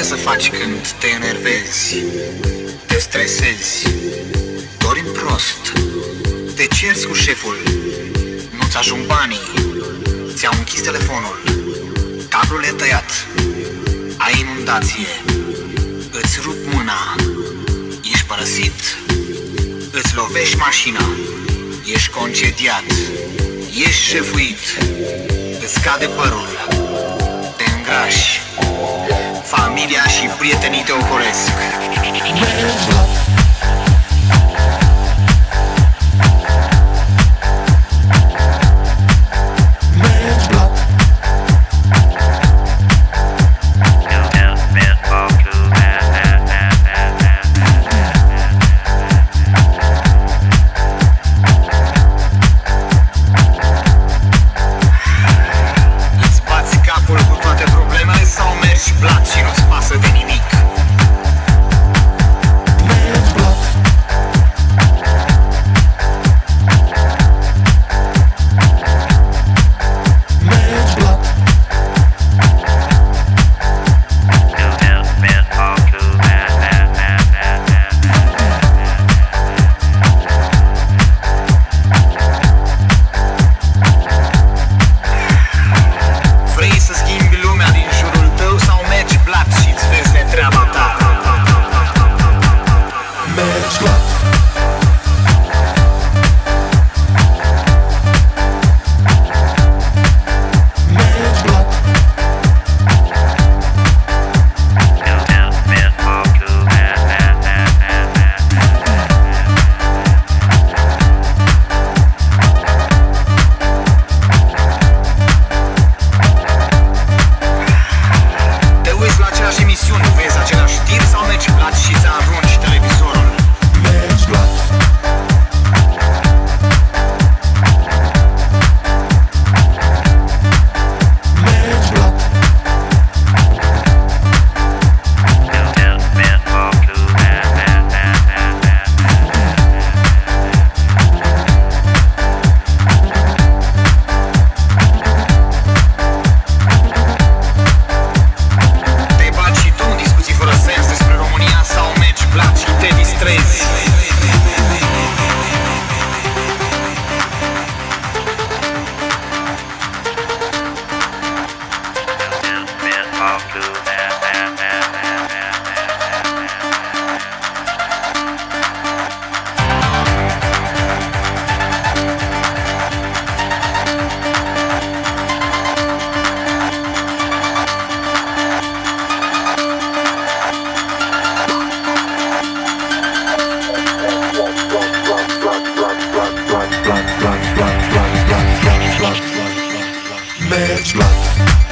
ce să faci când te enervezi, te stresezi, dormi prost, te ceri cu șeful, nu-ți ajung banii, ți-au închis telefonul, cablul e tăiat, ai inundație, îți rup mâna, ești părăsit, îți lovești mașina, ești concediat, ești șefuit, îți cade părul, te îngrași, familia și prietenii te ocolesc. Emisiuni, vezi aceleași știri sau mergi blat și-ți Ce